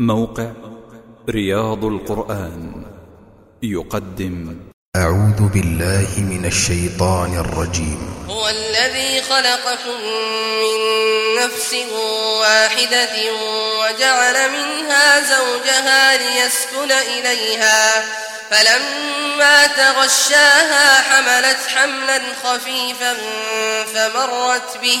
موقع رياض القرآن يقدم. أعوذ بالله من الشيطان الرجيم. هو الذي خلقكم من نفس واحدة وجعل منها زوجها ليسكن إليها. فلما تغشاها حملت حملا خفيفا فمرت به.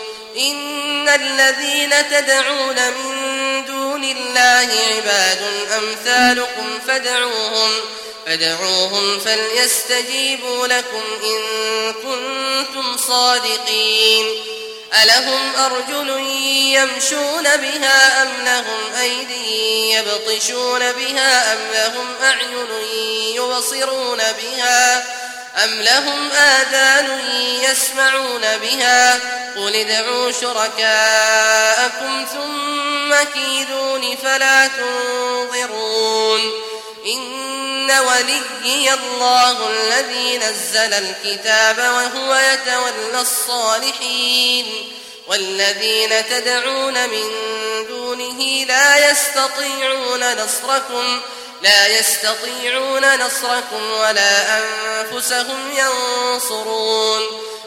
إن الذين تدعون من دون الله عباد أمثالكم فادعوهم فادعوهم فليستجيبوا لكم إن كنتم صادقين. ألهم أرجل يمشون بها أم لهم أيدي يبطشون بها أم لهم أعين يبصرون بها أم لهم آذان يسمعون بها قل ادعوا شركاءكم ثم كيدون فلا تنظرون إن وليي الله الذي نزل الكتاب وهو يتولى الصالحين والذين تدعون من دونه لا يستطيعون نصركم لا يستطيعون نصركم ولا أنفسهم ينصرون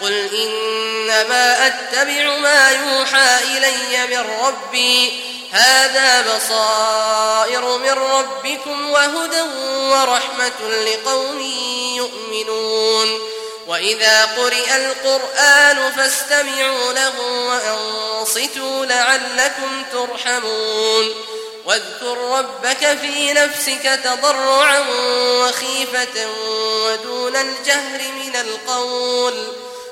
قل إنما أتبع ما يوحى إلي من ربي. هذا بصائر من ربكم وهدى ورحمة لقوم يؤمنون. وإذا قرئ القرآن فاستمعوا له وأنصتوا لعلكم ترحمون. واذكر ربك في نفسك تضرعا وخيفة ودون الجهر من القول.